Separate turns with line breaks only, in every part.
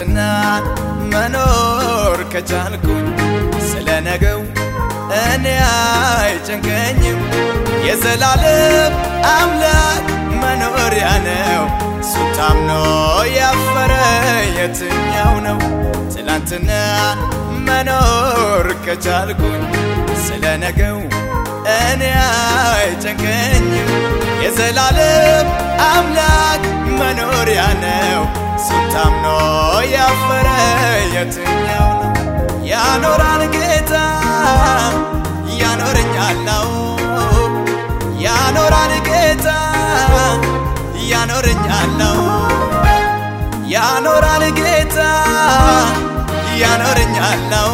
ትላንትና መኖር ከቻልኩኝ ስለ ነገው እኔ አይጨንቀኝም። የዘላለም አምላክ መኖሪያ ነው። ታምኖ ያፈረ የትኛው ነው? ትላንትና መኖር ከቻልኩኝ ስለ ነገው እኔ አይጨንቀኝም። የዘላለም ታምኖ ያፈረ የትኛው ነው? ያኖራል ጌታ ያኖረኛል ነው ያኖራል ጌታ ያኖረኛል ነው ያኖራል ጌታ ያኖረኛል ነው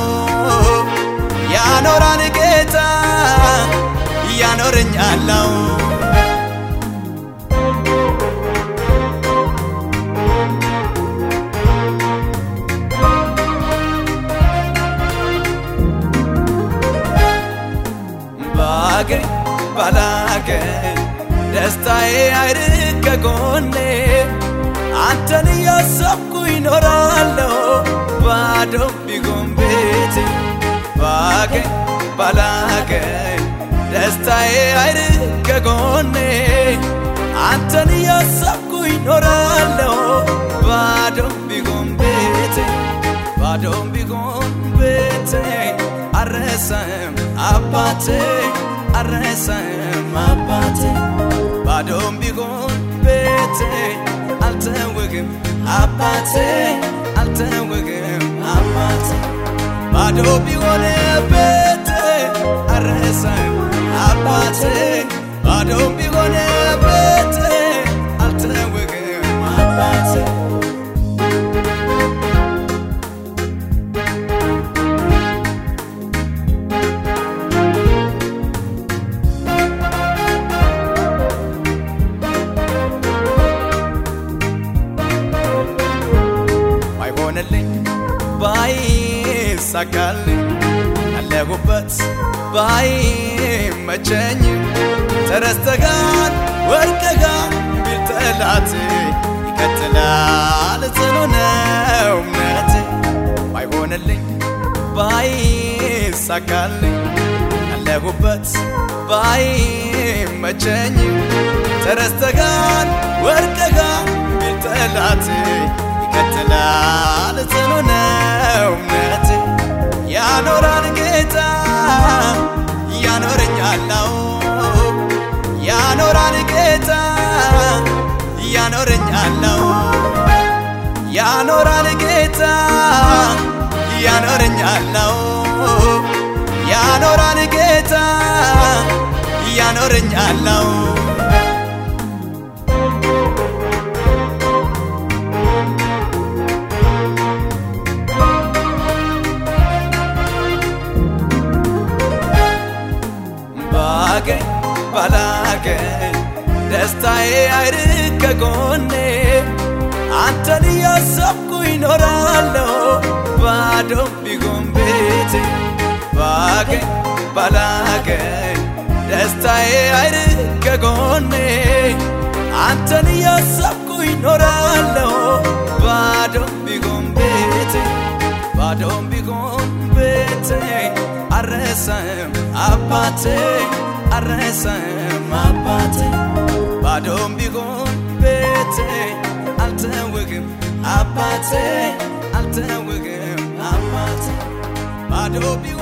ያኖራል ጌታ ያኖረኛል ባላገኝ ደስታዬ አይርቅ ከጎኔ አንተን እያሰብኩ ይኖራለሁ ባዶ ቢሆን ቤቴ ባገኝ ባላገኝ ደስታዬ አይርቅ ከጎኔ አንተን እያሰብኩ ይኖራለሁ ባዶ ቢሆን ቤቴ ባዶ ቢሆን ቤቴ አረሰም አባቴ አረሰም አባቴ ባዶም ቢሆን ቤቴ አልተውህም አባቴ አልተውህም አባቴ ባዶ ቢሆን ቤቴ አረሰም አባቴ ባዶም ቢሆን ቤቴ ባይሳካልኝ ያለሁበት ባይመቸኝም ተረስተጋን ወድቀጋን ቢል ጠላት ይቀጥላል። ጽኑ ነው እምነቴ ባይሆንልኝ ባይሳካልኝ ያለሁበት ባይመቸኝም ተረስተጋን ወድቀጋን ቢል ጠላት ይቀጥላል። ጽኑ ነው ነው ያኖራል ጌታ ያኖረኛል ነው ያኖራል ጌታ ያኖረኛል ነው ያኖራል ጌታ ያኖረኛል ባላገኝ ደስታዬ አይርቅ ከጎኔ አንተን እያሰብኩ ይኖራለሁ ባዶ ቢሆን ቤቴ ባገኝ ባላገኝ ደስታዬ አይርቅ ከጎኔ አንተን እያሰብኩ ይኖራለሁ ባዶ ቢሆን ቤቴ ባዶም ቢሆን ቤቴ አረሰም አባቴ አረሰም አባቴ ባዶም ቢሆን ቤቴ አልተውህም አባቴ አልተውህም አባቴ ባዶ ቢሆን